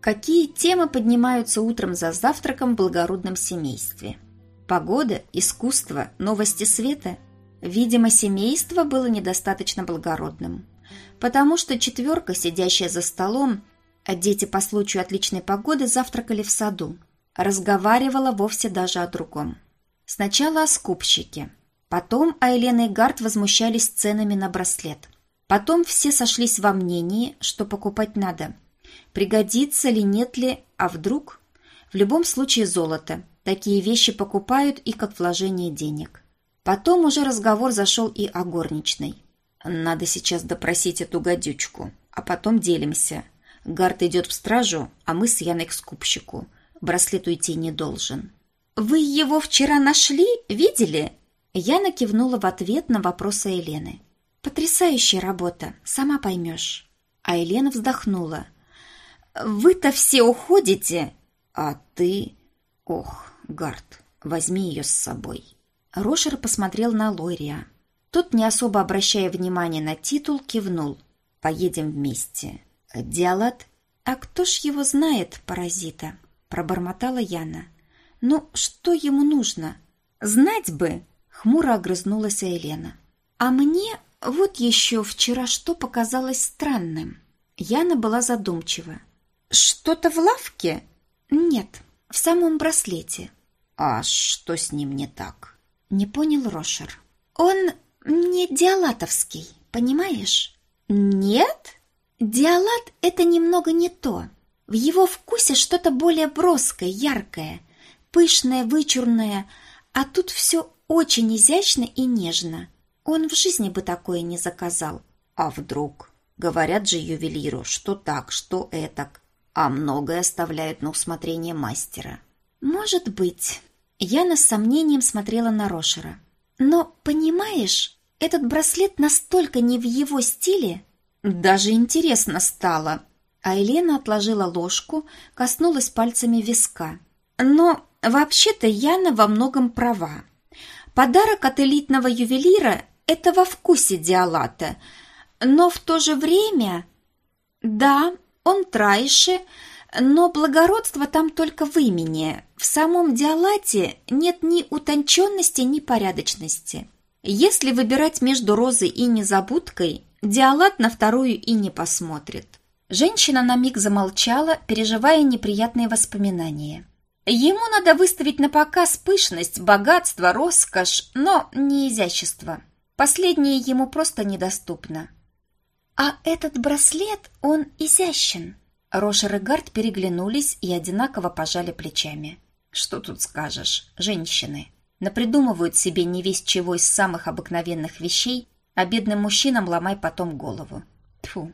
Какие темы поднимаются утром за завтраком в благородном семействе? Погода, искусство, новости света? Видимо, семейство было недостаточно благородным. Потому что четверка, сидящая за столом, а дети по случаю отличной погоды завтракали в саду, разговаривала вовсе даже о другом. Сначала о скупщике. Потом Айлена и Гард возмущались ценами на браслет. Потом все сошлись во мнении, что покупать надо – Пригодится ли, нет ли, а вдруг? В любом случае золото. Такие вещи покупают и как вложение денег. Потом уже разговор зашел и о горничной. Надо сейчас допросить эту гадючку, а потом делимся. Гард идет в стражу, а мы с Яной к скупщику. Браслет уйти не должен. «Вы его вчера нашли? Видели?» Яна кивнула в ответ на вопросы Елены. «Потрясающая работа, сама поймешь». А Елена вздохнула – вы-то все уходите, а ты... Ох, Гард, возьми ее с собой. Рошер посмотрел на Лория. Тот, не особо обращая внимания на титул, кивнул. Поедем вместе. Диалат? А кто ж его знает, паразита? Пробормотала Яна. Ну, что ему нужно? Знать бы! Хмуро огрызнулась Елена. А мне вот еще вчера что показалось странным. Яна была задумчива. «Что-то в лавке?» «Нет, в самом браслете». «А что с ним не так?» Не понял Рошер. «Он не диалатовский, понимаешь?» «Нет? Диалат — это немного не то. В его вкусе что-то более броское, яркое, пышное, вычурное, а тут все очень изящно и нежно. Он в жизни бы такое не заказал. А вдруг? Говорят же ювелиру, что так, что этак а многое оставляют на усмотрение мастера. Может быть. Яна с сомнением смотрела на Рошера. Но, понимаешь, этот браслет настолько не в его стиле. Даже интересно стало. А Елена отложила ложку, коснулась пальцами виска. Но вообще-то Яна во многом права. Подарок от элитного ювелира – это во вкусе диалата, но в то же время... Да, он трайше, но благородство там только в имени. В самом диалате нет ни утонченности, ни порядочности. Если выбирать между розой и незабудкой, диалат на вторую и не посмотрит. Женщина на миг замолчала, переживая неприятные воспоминания. Ему надо выставить на показ пышность, богатство, роскошь, но не изящество. Последнее ему просто недоступно. «А этот браслет, он изящен». Рошер и Гард переглянулись и одинаково пожали плечами. «Что тут скажешь? Женщины. Напридумывают себе не весь чего из самых обыкновенных вещей, а бедным мужчинам ломай потом голову. Тьфу,